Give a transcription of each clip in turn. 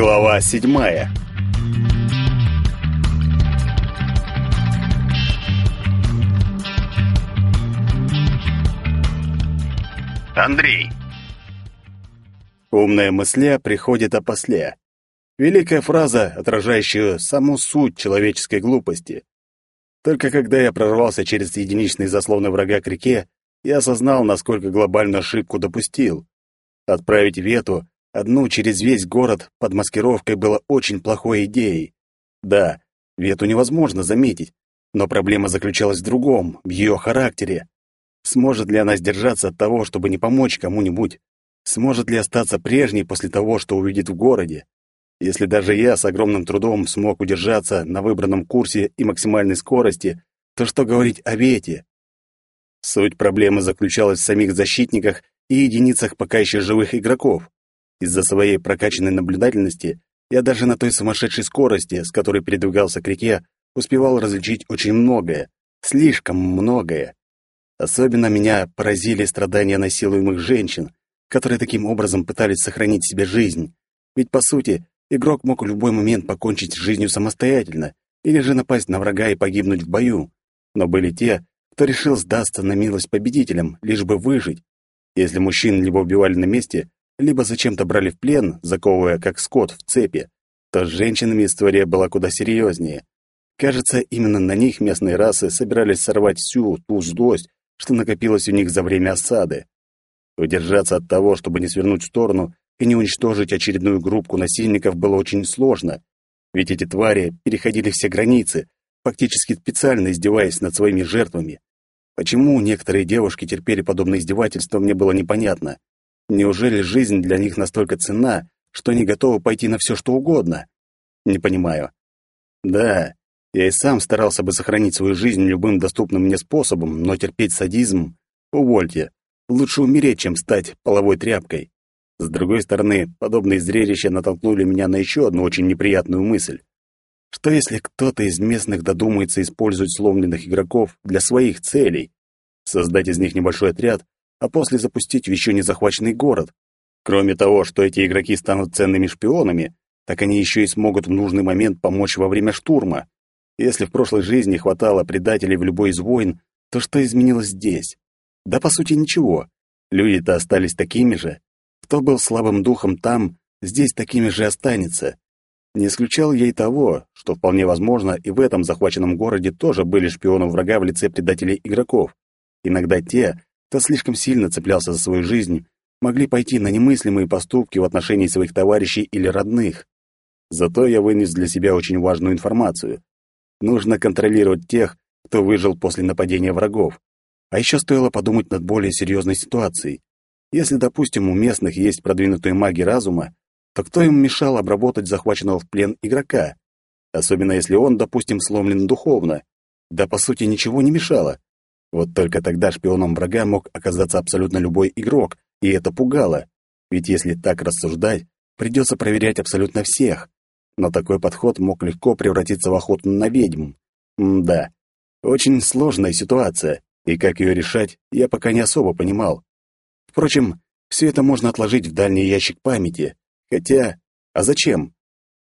Глава седьмая Андрей Умная мысля приходит опосля. Великая фраза, отражающая саму суть человеческой глупости. Только когда я прорвался через единичные заслоны врага к реке, я осознал, насколько глобальную ошибку допустил. Отправить Вету одну через весь город под маскировкой было очень плохой идеей. Да, Вету невозможно заметить, но проблема заключалась в другом, в ее характере. Сможет ли она сдержаться от того, чтобы не помочь кому-нибудь? Сможет ли остаться прежней после того, что увидит в городе? Если даже я с огромным трудом смог удержаться на выбранном курсе и максимальной скорости, то что говорить о Вете? Суть проблемы заключалась в самих защитниках и единицах пока еще живых игроков. Из-за своей прокачанной наблюдательности я даже на той сумасшедшей скорости, с которой передвигался к реке, успевал различить очень многое, слишком многое. Особенно меня поразили страдания насилуемых женщин, которые таким образом пытались сохранить себе жизнь. Ведь, по сути, игрок мог в любой момент покончить с жизнью самостоятельно или же напасть на врага и погибнуть в бою. Но были те, кто решил сдаться на милость победителям, лишь бы выжить. Если мужчин либо убивали на месте, либо зачем-то брали в плен, заковывая как скот в цепи, то с женщинами история была куда серьезнее. Кажется, именно на них местные расы собирались сорвать всю ту злость, что накопилось у них за время осады. Удержаться от того, чтобы не свернуть в сторону и не уничтожить очередную группу насильников, было очень сложно, ведь эти твари переходили все границы, фактически специально издеваясь над своими жертвами. Почему некоторые девушки терпели подобное издевательство, мне было непонятно. Неужели жизнь для них настолько ценна, что они готовы пойти на все, что угодно? Не понимаю. Да, я и сам старался бы сохранить свою жизнь любым доступным мне способом, но терпеть садизм... Увольте. Лучше умереть, чем стать половой тряпкой. С другой стороны, подобные зрелища натолкнули меня на еще одну очень неприятную мысль. Что если кто-то из местных додумается использовать сломленных игроков для своих целей? Создать из них небольшой отряд, а после запустить в еще не захваченный город? Кроме того, что эти игроки станут ценными шпионами, так они еще и смогут в нужный момент помочь во время штурма. Если в прошлой жизни хватало предателей в любой из войн, то что изменилось здесь? Да, по сути, ничего. Люди-то остались такими же. Кто был слабым духом там, здесь такими же останется. Не исключал я и того, что вполне возможно и в этом захваченном городе тоже были шпионы врага в лице предателей игроков. Иногда те, кто слишком сильно цеплялся за свою жизнь, могли пойти на немыслимые поступки в отношении своих товарищей или родных. Зато я вынес для себя очень важную информацию. Нужно контролировать тех, кто выжил после нападения врагов. А еще стоило подумать над более серьезной ситуацией. Если, допустим, у местных есть продвинутые маги разума, то кто им мешал обработать захваченного в плен игрока? Особенно если он, допустим, сломлен духовно. Да, по сути, ничего не мешало. Вот только тогда шпионом врага мог оказаться абсолютно любой игрок, и это пугало. Ведь если так рассуждать, придется проверять абсолютно всех. Но такой подход мог легко превратиться в охоту на ведьм. М да, очень сложная ситуация и как ее решать, я пока не особо понимал. Впрочем, все это можно отложить в дальний ящик памяти. Хотя, а зачем?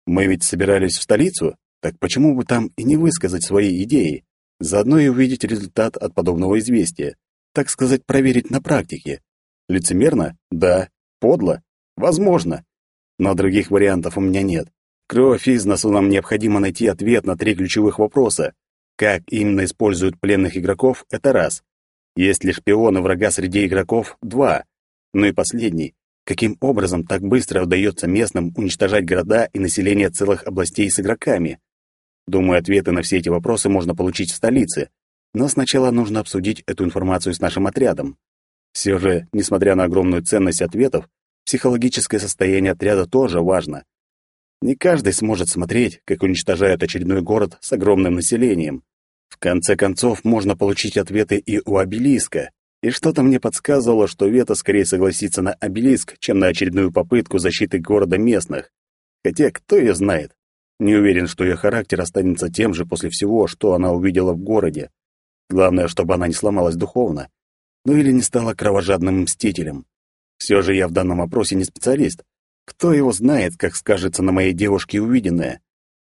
Мы ведь собирались в столицу, так почему бы там и не высказать свои идеи? Заодно и увидеть результат от подобного известия. Так сказать, проверить на практике. Лицемерно? Да. Подло? Возможно. Но других вариантов у меня нет. Кровь из носу нам необходимо найти ответ на три ключевых вопроса. Как именно используют пленных игроков — это раз. Есть ли шпионы врага среди игроков — два. Ну и последний. Каким образом так быстро удается местным уничтожать города и население целых областей с игроками? Думаю, ответы на все эти вопросы можно получить в столице. Но сначала нужно обсудить эту информацию с нашим отрядом. Все же, несмотря на огромную ценность ответов, психологическое состояние отряда тоже важно. Не каждый сможет смотреть, как уничтожают очередной город с огромным населением. В конце концов, можно получить ответы и у обелиска. И что-то мне подсказывало, что Вета скорее согласится на обелиск, чем на очередную попытку защиты города местных. Хотя кто ее знает? Не уверен, что ее характер останется тем же после всего, что она увидела в городе. Главное, чтобы она не сломалась духовно. Ну или не стала кровожадным мстителем. Все же я в данном вопросе не специалист, Кто его знает, как скажется на моей девушке увиденное.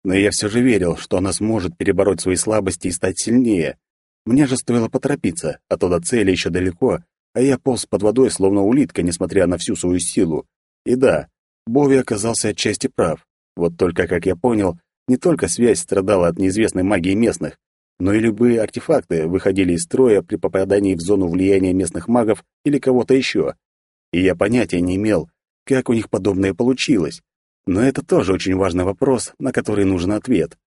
Но я все же верил, что она сможет перебороть свои слабости и стать сильнее. Мне же стоило поторопиться, а то до цели еще далеко, а я полз под водой, словно улитка, несмотря на всю свою силу. И да, Бови оказался отчасти прав. Вот только, как я понял, не только связь страдала от неизвестной магии местных, но и любые артефакты выходили из строя при попадании в зону влияния местных магов или кого-то еще. И я понятия не имел, как у них подобное получилось. Но это тоже очень важный вопрос, на который нужен ответ.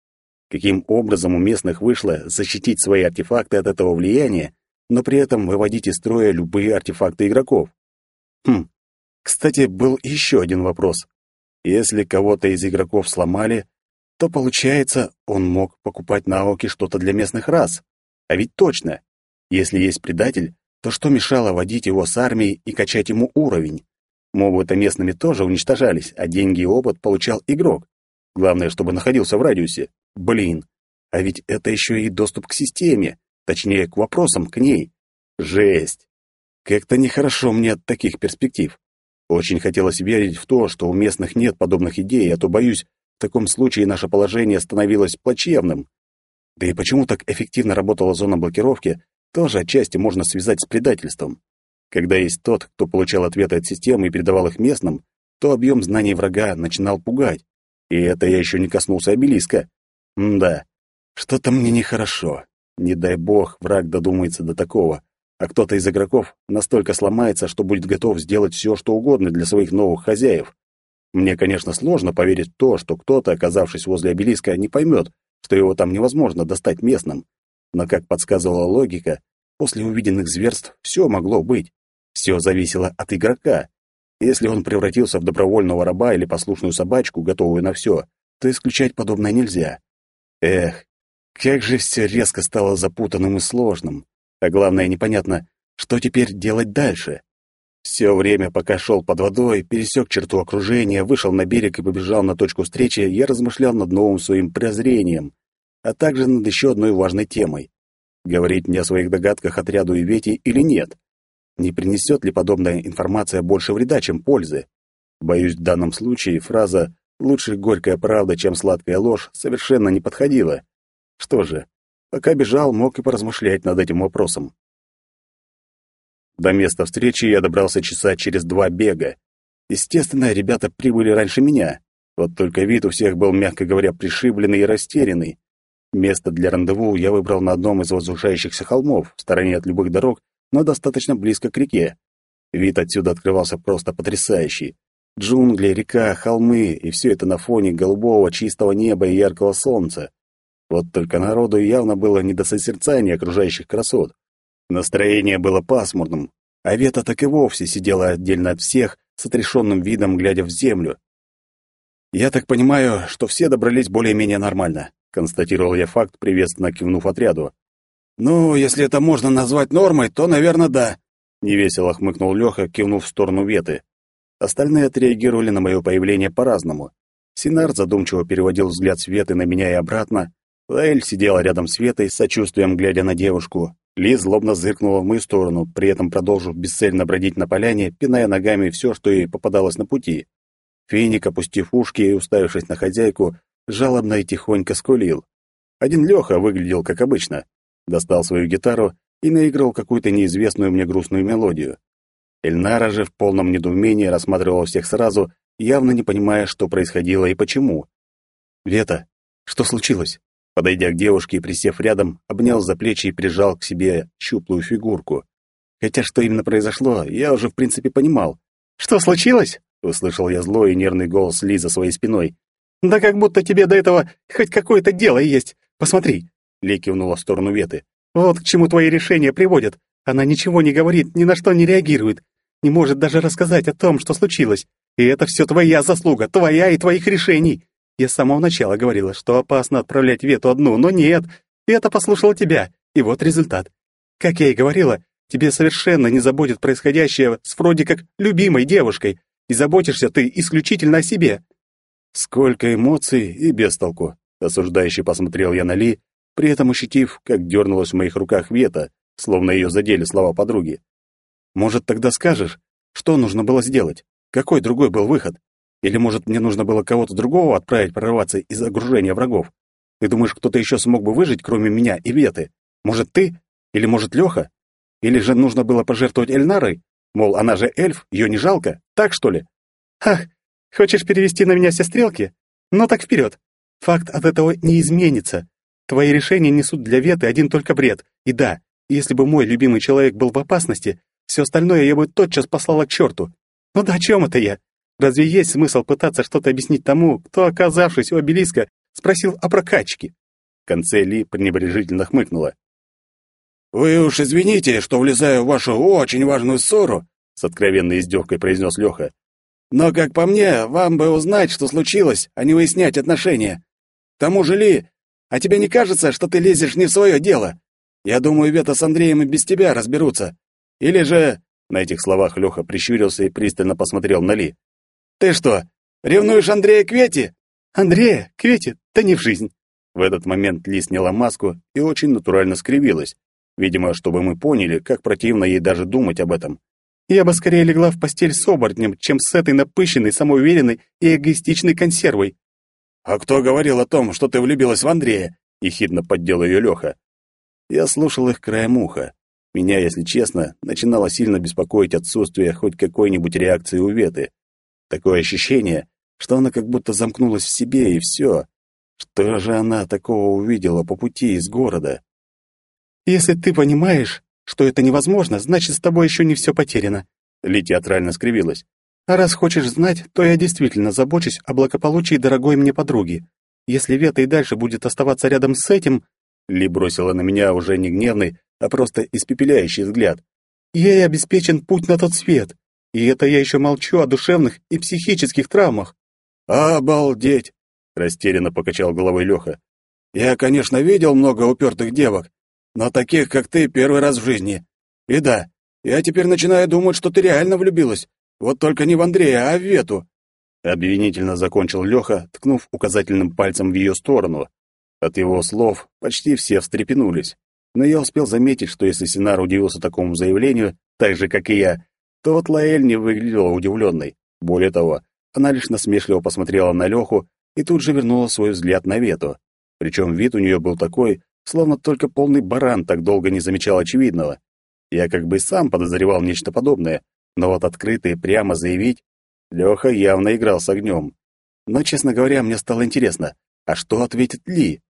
Каким образом у местных вышло защитить свои артефакты от этого влияния, но при этом выводить из строя любые артефакты игроков? Хм, кстати, был еще один вопрос. Если кого-то из игроков сломали, то, получается, он мог покупать на Аоке что-то для местных рас. А ведь точно. Если есть предатель, то что мешало водить его с армией и качать ему уровень? Мобы-то местными тоже уничтожались, а деньги и опыт получал игрок. Главное, чтобы находился в радиусе. Блин, а ведь это еще и доступ к системе, точнее, к вопросам к ней. Жесть. Как-то нехорошо мне от таких перспектив. Очень хотелось верить в то, что у местных нет подобных идей, а то, боюсь, в таком случае наше положение становилось плачевным. Да и почему так эффективно работала зона блокировки, тоже отчасти можно связать с предательством. Когда есть тот, кто получал ответы от системы и передавал их местным, то объем знаний врага начинал пугать. И это я еще не коснулся обелиска. М да, что-то мне нехорошо. Не дай бог, враг додумается до такого а кто-то из игроков настолько сломается, что будет готов сделать все, что угодно для своих новых хозяев. Мне, конечно, сложно поверить в то, что кто-то, оказавшись возле обелиска, не поймет, что его там невозможно достать местным. Но, как подсказывала логика, после увиденных зверств все могло быть. Все зависело от игрока. Если он превратился в добровольного раба или послушную собачку, готовую на все, то исключать подобное нельзя. Эх, как же все резко стало запутанным и сложным. А главное, непонятно, что теперь делать дальше. Все время, пока шел под водой, пересек черту окружения, вышел на берег и побежал на точку встречи, я размышлял над новым своим прозрением, а также над еще одной важной темой. Говорить мне о своих догадках отряду и Вети или нет? Не принесет ли подобная информация больше вреда, чем пользы? Боюсь, в данном случае фраза «лучше горькая правда, чем сладкая ложь» совершенно не подходила. Что же, Пока бежал, мог и поразмышлять над этим вопросом. До места встречи я добрался часа через два бега. Естественно, ребята прибыли раньше меня. Вот только вид у всех был, мягко говоря, пришибленный и растерянный. Место для рандеву я выбрал на одном из возвышающихся холмов, в стороне от любых дорог, но достаточно близко к реке. Вид отсюда открывался просто потрясающий. Джунгли, река, холмы, и все это на фоне голубого чистого неба и яркого солнца. Вот только народу явно было не до созерцания окружающих красот. Настроение было пасмурным, а Вета так и вовсе сидела отдельно от всех, с отрешенным видом, глядя в землю. «Я так понимаю, что все добрались более-менее нормально», — констатировал я факт, приветственно кивнув отряду. «Ну, если это можно назвать нормой, то, наверное, да», — невесело хмыкнул Леха, кивнув в сторону Веты. Остальные отреагировали на мое появление по-разному. Синар задумчиво переводил взгляд Светы на меня и обратно, Лаэль сидела рядом с Ветой, с сочувствием глядя на девушку. Ли злобно зыркнула в мою сторону, при этом продолжив бесцельно бродить на поляне, пиная ногами все, что ей попадалось на пути. Финик, опустив ушки и уставившись на хозяйку, жалобно и тихонько скулил. Один Леха выглядел как обычно. Достал свою гитару и наиграл какую-то неизвестную мне грустную мелодию. Эльнара же в полном недоумении рассматривала всех сразу, явно не понимая, что происходило и почему. «Вета, что случилось?» Подойдя к девушке и присев рядом, обнял за плечи и прижал к себе щуплую фигурку. Хотя что именно произошло, я уже в принципе понимал. «Что случилось?» — услышал я злой и нервный голос Ли за своей спиной. «Да как будто тебе до этого хоть какое-то дело есть. Посмотри!» — Ли кивнула в сторону Веты. «Вот к чему твои решения приводят. Она ничего не говорит, ни на что не реагирует, не может даже рассказать о том, что случилось. И это все твоя заслуга, твоя и твоих решений. Я с самого начала говорила, что опасно отправлять Вету одну, но нет. Вета послушала тебя, и вот результат. Как я и говорила, тебе совершенно не заботит происходящее с вроде как любимой девушкой, и заботишься ты исключительно о себе. Сколько эмоций и без толку. Осуждающе посмотрел я на Ли, при этом ощутив, как дернулась в моих руках Вета, словно ее задели слова подруги. Может, тогда скажешь, что нужно было сделать? Какой другой был выход? Или, может, мне нужно было кого-то другого отправить прорываться из окружения врагов? Ты думаешь, кто-то еще смог бы выжить, кроме меня и Веты? Может, ты? Или, может, Леха? Или же нужно было пожертвовать Эльнарой? Мол, она же эльф, ее не жалко? Так, что ли? Ах, хочешь перевести на меня все стрелки? Ну так вперед. Факт от этого не изменится. Твои решения несут для Веты один только бред. И да, если бы мой любимый человек был в опасности, все остальное я бы тотчас послала к черту. Ну да о чем это я? Разве есть смысл пытаться что-то объяснить тому, кто, оказавшись у обелиска, спросил о прокачке?» В конце Ли пренебрежительно хмыкнула. «Вы уж извините, что влезаю в вашу очень важную ссору», с откровенной издевкой произнес Леха. «Но, как по мне, вам бы узнать, что случилось, а не выяснять отношения. К тому же, Ли, а тебе не кажется, что ты лезешь не в свое дело? Я думаю, Вета с Андреем и без тебя разберутся. Или же...» На этих словах Леха прищурился и пристально посмотрел на Ли. Ты что, ревнуешь Андрея к Вете? Андрея, к Вете? Да не в жизнь. В этот момент Ли сняла маску и очень натурально скривилась. Видимо, чтобы мы поняли, как противно ей даже думать об этом. Я бы скорее легла в постель с оборотнем, чем с этой напыщенной, самоуверенной и эгоистичной консервой. «А кто говорил о том, что ты влюбилась в Андрея?» — ехидно поддел ее Леха. Я слушал их краем уха. Меня, если честно, начинало сильно беспокоить отсутствие хоть какой-нибудь реакции у Веты. Такое ощущение, что она как будто замкнулась в себе, и все. Что же она такого увидела по пути из города? «Если ты понимаешь, что это невозможно, значит, с тобой еще не все потеряно», — Ли театрально скривилась. «А раз хочешь знать, то я действительно забочусь о благополучии дорогой мне подруги. Если Вета и дальше будет оставаться рядом с этим...» Ли бросила на меня уже не гневный, а просто испепеляющий взгляд. «Ей обеспечен путь на тот свет. И это я еще молчу о душевных и психических травмах. «Обалдеть!» — растерянно покачал головой Леха. «Я, конечно, видел много упертых девок, но таких, как ты, первый раз в жизни. И да, я теперь начинаю думать, что ты реально влюбилась. Вот только не в Андрея, а в Вету». Обвинительно закончил Леха, ткнув указательным пальцем в ее сторону. От его слов почти все встрепенулись. Но я успел заметить, что если Синар удивился такому заявлению, так же, как и я, то вот Лаэль не выглядела удивленной. Более того, она лишь насмешливо посмотрела на Леху и тут же вернула свой взгляд на Вету. Причем вид у нее был такой, словно только полный баран так долго не замечал очевидного. Я как бы сам подозревал нечто подобное, но вот открыто и прямо заявить... Леха явно играл с огнем. Но, честно говоря, мне стало интересно, а что ответит Ли?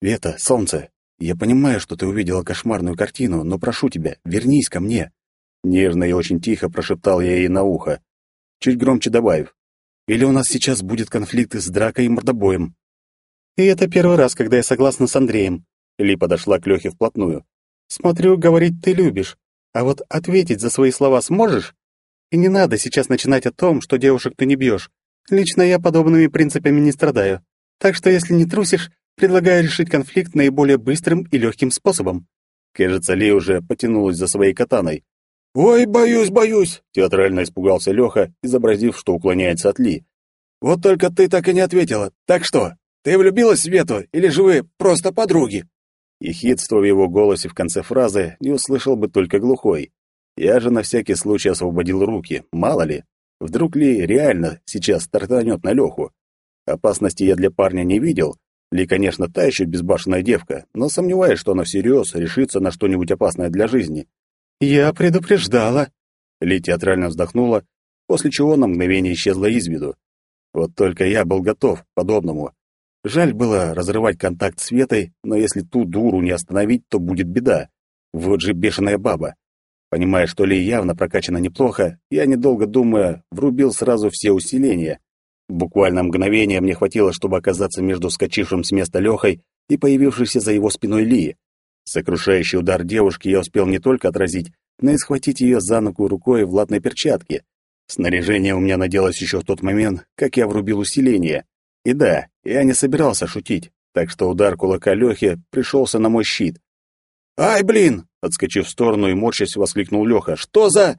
«Вета, солнце, я понимаю, что ты увидела кошмарную картину, но прошу тебя, вернись ко мне. Нежно и очень тихо прошептал я ей на ухо, чуть громче добавив. «Или у нас сейчас будет конфликт с дракой и мордобоем?» «И это первый раз, когда я согласна с Андреем». Ли подошла к Лехе вплотную. «Смотрю, говорить ты любишь. А вот ответить за свои слова сможешь? И не надо сейчас начинать о том, что девушек ты не бьешь. Лично я подобными принципами не страдаю. Так что, если не трусишь, предлагаю решить конфликт наиболее быстрым и легким способом». Кажется, Ли уже потянулась за своей катаной. «Ой, боюсь, боюсь!» — театрально испугался Леха, изобразив, что уклоняется от Ли. «Вот только ты так и не ответила. Так что, ты влюбилась в Свету, или же вы просто подруги?» Ехидство в его голосе в конце фразы не услышал бы только глухой. Я же на всякий случай освободил руки, мало ли. Вдруг Ли реально сейчас стартанет на Леху. Опасности я для парня не видел. Ли, конечно, та еще безбашенная девка, но сомневаюсь, что она всерьез решится на что-нибудь опасное для жизни. «Я предупреждала». Ли театрально вздохнула, после чего на мгновение исчезла из виду. Вот только я был готов к подобному. Жаль было разрывать контакт с Светой, но если ту дуру не остановить, то будет беда. Вот же бешеная баба. Понимая, что Ли явно прокачана неплохо, я, недолго думая, врубил сразу все усиления. Буквально мгновение мне хватило, чтобы оказаться между вскочившим с места Лехой и появившейся за его спиной Ли. Сокрушающий удар девушки я успел не только отразить, но и схватить ее за ногу рукой в латной перчатке. Снаряжение у меня наделось еще в тот момент, как я врубил усиление. И да, я не собирался шутить, так что удар кулака Лехи пришелся на мой щит. «Ай, блин!» — отскочив в сторону и морщась, воскликнул Леха. «Что за...»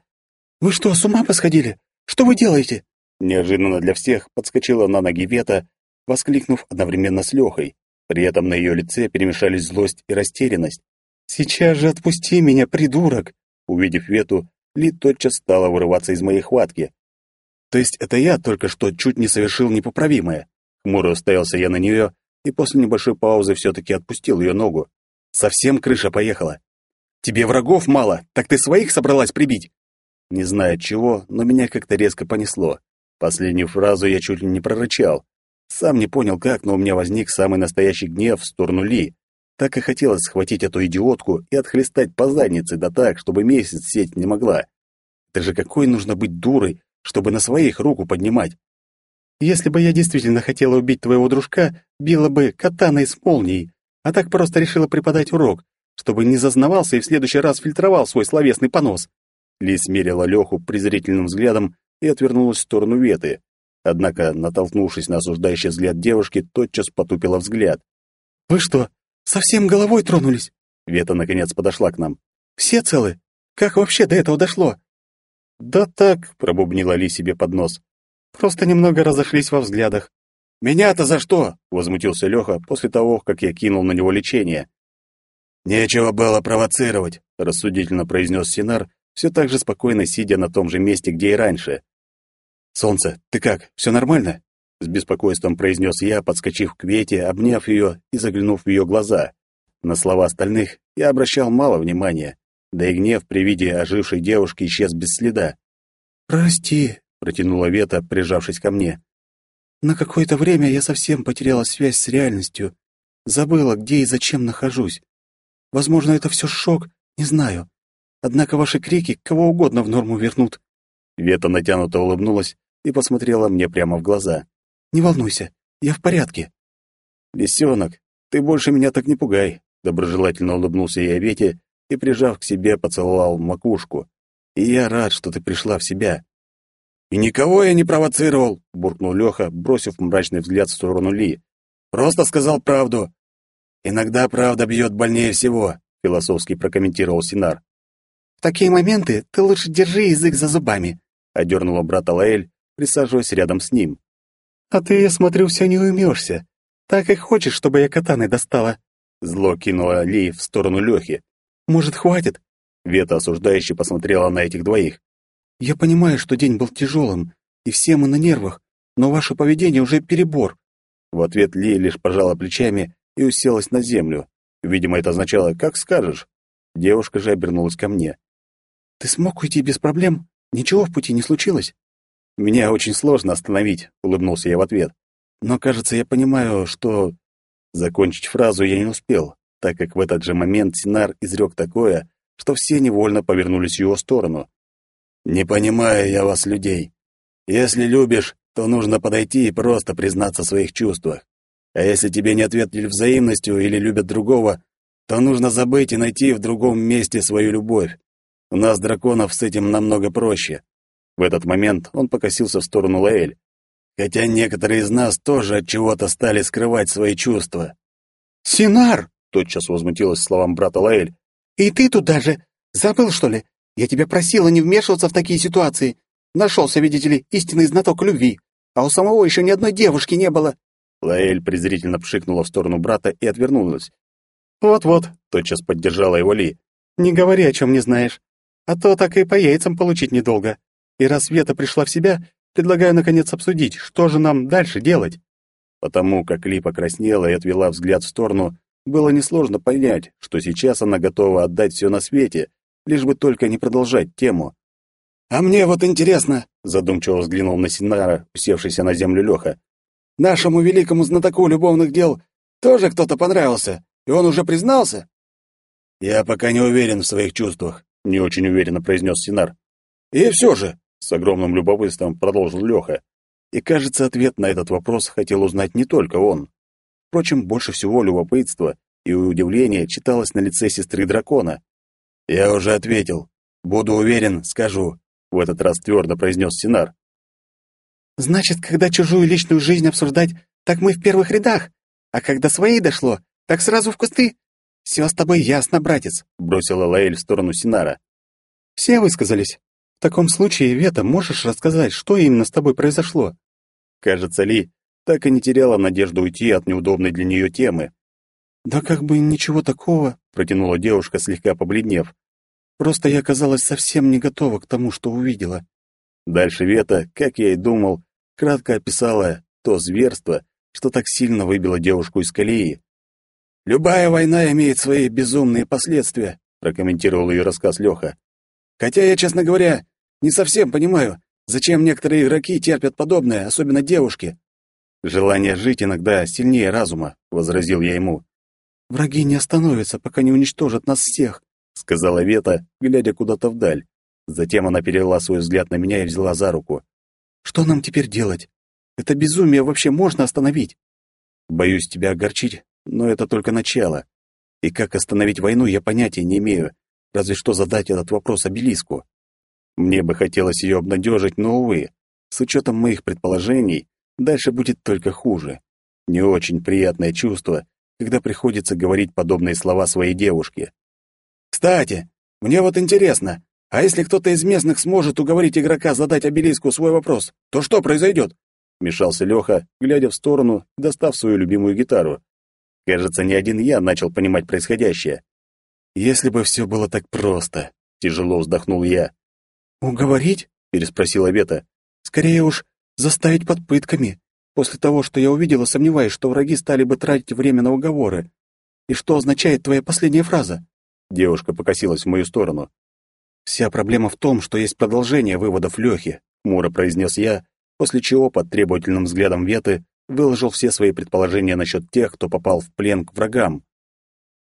«Вы что, с ума посходили? Что вы делаете?» Неожиданно для всех подскочила на ноги Вета, воскликнув одновременно с Лехой. При этом на ее лице перемешались злость и растерянность. «Сейчас же отпусти меня, придурок!» Увидев Вету, Ли тотчас стала вырываться из моей хватки. То есть это я только что чуть не совершил непоправимое. Хмуро уставился я на нее и после небольшой паузы все-таки отпустил ее ногу. Совсем крыша поехала. Тебе врагов мало, так ты своих собралась прибить? Не знаю чего, но меня как-то резко понесло. Последнюю фразу я чуть ли не прорычал. Сам не понял как, но у меня возник самый настоящий гнев в сторону Ли. Так и хотелось схватить эту идиотку и отхлестать по заднице, да так, чтобы месяц сеть не могла. Это же какой нужно быть дурой, чтобы на своих руку поднимать. Если бы я действительно хотела убить твоего дружка, била бы катаной с молнией, а так просто решила преподать урок, чтобы не зазнавался и в следующий раз фильтровал свой словесный понос. Ли смерила Леху презрительным взглядом и отвернулась в сторону Веты. Однако, натолкнувшись на осуждающий взгляд девушки, тотчас потупила взгляд. «Вы что, совсем головой тронулись?» Вета наконец подошла к нам. «Все целы? Как вообще до этого дошло?» «Да так», — пробубнила Ли себе под нос. «Просто немного разошлись во взглядах». «Меня-то за что?» — возмутился Леха после того, как я кинул на него лечение. «Нечего было провоцировать», — рассудительно произнес Синар, все так же спокойно сидя на том же месте, где и раньше. «Солнце, ты как, все нормально?» — с беспокойством произнес я, подскочив к Вете, обняв ее и заглянув в ее глаза. На слова остальных я обращал мало внимания, да и гнев при виде ожившей девушки исчез без следа. «Прости», — протянула Вета, прижавшись ко мне. «На какое-то время я совсем потеряла связь с реальностью, забыла, где и зачем нахожусь. Возможно, это все шок, не знаю. Однако ваши крики кого угодно в норму вернут». Вета натянуто улыбнулась и посмотрела мне прямо в глаза. «Не волнуйся, я в порядке». «Лисенок, ты больше меня так не пугай», — доброжелательно улыбнулся я Вете и, прижав к себе, поцеловал макушку. «И я рад, что ты пришла в себя». «И никого я не провоцировал», — буркнул Леха, бросив мрачный взгляд в сторону Ли. «Просто сказал правду». «Иногда правда бьет больнее всего», — философски прокомментировал Синар. «В такие моменты ты лучше держи язык за зубами», — одернула брата Лаэль, присаживаясь рядом с ним. «А ты, я смотрю, все не уймешься. Так и хочешь, чтобы я катаны достала?» Зло кинула Ли в сторону Лехи. «Может, хватит?» Вета осуждающе посмотрела на этих двоих. «Я понимаю, что день был тяжелым, и все мы на нервах, но ваше поведение уже перебор». В ответ Ли лишь пожала плечами и уселась на землю. Видимо, это означало «как скажешь». Девушка же обернулась ко мне. «Ты смог уйти без проблем? Ничего в пути не случилось?» «Меня очень сложно остановить», — улыбнулся я в ответ. «Но, кажется, я понимаю, что...» Закончить фразу я не успел, так как в этот же момент Синар изрек такое, что все невольно повернулись в его сторону. «Не понимаю я вас, людей. Если любишь, то нужно подойти и просто признаться в своих чувствах. А если тебе не ответили взаимностью или любят другого, то нужно забыть и найти в другом месте свою любовь. У нас, драконов, с этим намного проще. В этот момент он покосился в сторону Лаэль. Хотя некоторые из нас тоже от чего-то стали скрывать свои чувства. «Синар!» — тотчас возмутилась словам брата Лаэль. «И ты тут даже забыл, что ли? Я тебя просила не вмешиваться в такие ситуации. Нашелся, видите ли, истинный знаток любви, а у самого еще ни одной девушки не было». Лаэль презрительно пшикнула в сторону брата и отвернулась. «Вот-вот», — тотчас поддержала его Ли. «Не говори, о чем не знаешь, а то так и по яйцам получить недолго. И раз Света пришла в себя, предлагаю наконец обсудить, что же нам дальше делать. Потому как Ли покраснела и отвела взгляд в сторону, было несложно понять, что сейчас она готова отдать все на свете, лишь бы только не продолжать тему. «А мне вот интересно», — задумчиво взглянул на Синара, усевшийся на землю Леха, «нашему великому знатоку любовных дел тоже кто-то понравился, и он уже признался?» «Я пока не уверен в своих чувствах», — не очень уверенно произнес Синар. «И все же, с огромным любопытством продолжил Леха. И, кажется, ответ на этот вопрос хотел узнать не только он. Впрочем, больше всего любопытства и удивления читалось на лице сестры дракона. «Я уже ответил. Буду уверен, скажу», — в этот раз твердо произнес Синар. «Значит, когда чужую личную жизнь обсуждать, так мы в первых рядах, а когда своей дошло, так сразу в кусты. Все с тобой ясно, братец», — бросила Лаэль в сторону Синара. «Все высказались?» В таком случае, Вета, можешь рассказать, что именно с тобой произошло? Кажется, Ли так и не теряла надежду уйти от неудобной для нее темы. Да как бы ничего такого, протянула девушка, слегка побледнев. Просто я оказалась совсем не готова к тому, что увидела. Дальше Вета, как я и думал, кратко описала то зверство, что так сильно выбило девушку из колеи. «Любая война имеет свои безумные последствия», — прокомментировал ее рассказ Леха. «Хотя я, честно говоря, не совсем понимаю, зачем некоторые игроки терпят подобное, особенно девушки». «Желание жить иногда сильнее разума», — возразил я ему. «Враги не остановятся, пока не уничтожат нас всех», — сказала Вета, глядя куда-то вдаль. Затем она перевела свой взгляд на меня и взяла за руку. «Что нам теперь делать? Это безумие вообще можно остановить?» «Боюсь тебя огорчить, но это только начало. И как остановить войну, я понятия не имею, разве что задать этот вопрос обелиску. Мне бы хотелось ее обнадежить, но, увы, с учетом моих предположений, дальше будет только хуже. Не очень приятное чувство, когда приходится говорить подобные слова своей девушке. «Кстати, мне вот интересно, а если кто-то из местных сможет уговорить игрока задать обелиску свой вопрос, то что произойдет?» Вмешался Леха, глядя в сторону, достав свою любимую гитару. Кажется, не один я начал понимать происходящее. Если бы все было так просто, тяжело вздохнул я. «Уговорить?» — переспросила Вета. «Скорее уж, заставить под пытками. После того, что я увидела, сомневаюсь, что враги стали бы тратить время на уговоры. И что означает твоя последняя фраза?» Девушка покосилась в мою сторону. «Вся проблема в том, что есть продолжение выводов Лёхи», — хмуро произнес я, после чего под требовательным взглядом Веты выложил все свои предположения насчет тех, кто попал в плен к врагам.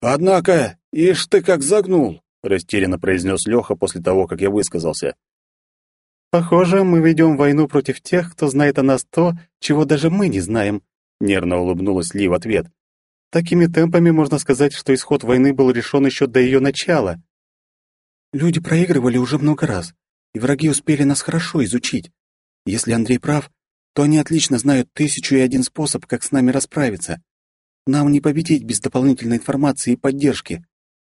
«Однако, ишь ты как загнул!» — растерянно произнес Леха после того, как я высказался. «Похоже, мы ведем войну против тех, кто знает о нас то, чего даже мы не знаем», — нервно улыбнулась Ли в ответ. «Такими темпами можно сказать, что исход войны был решен еще до ее начала. Люди проигрывали уже много раз, и враги успели нас хорошо изучить. Если Андрей прав, то они отлично знают тысячу и один способ, как с нами расправиться. Нам не победить без дополнительной информации и поддержки».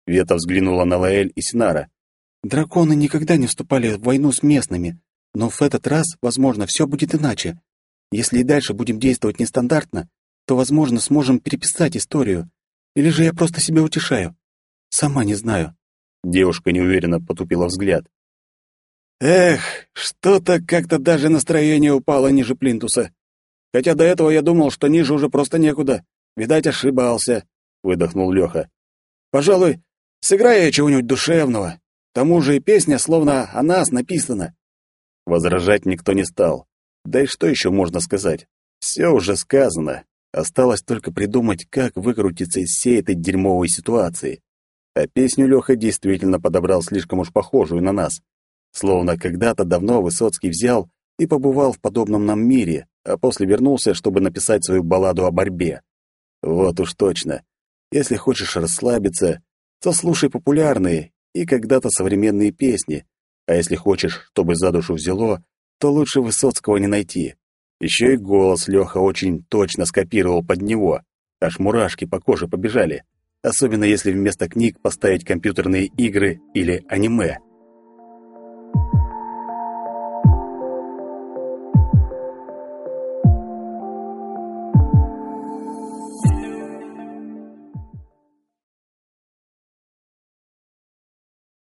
Вета взглянула на Лаэль и Синара. «Драконы никогда не вступали в войну с местными, но в этот раз, возможно, все будет иначе. Если и дальше будем действовать нестандартно, то, возможно, сможем переписать историю. Или же я просто себя утешаю. Сама не знаю. Девушка неуверенно потупила взгляд. Эх, что-то как-то даже настроение упало ниже плинтуса. Хотя до этого я думал, что ниже уже просто некуда. Видать, ошибался, выдохнул Леха. Пожалуй, сыграй я чего-нибудь душевного. К тому же и песня словно о нас написана. Возражать никто не стал. Да и что еще можно сказать? Все уже сказано. Осталось только придумать, как выкрутиться из всей этой дерьмовой ситуации. А песню Леха действительно подобрал слишком уж похожую на нас. Словно когда-то давно Высоцкий взял и побывал в подобном нам мире, а после вернулся, чтобы написать свою балладу о борьбе. Вот уж точно. Если хочешь расслабиться, то слушай популярные и когда-то современные песни, а если хочешь, чтобы за душу взяло, то лучше Высоцкого не найти. Еще и голос Леха очень точно скопировал под него. Аж мурашки по коже побежали особенно если вместо книг поставить компьютерные игры или аниме.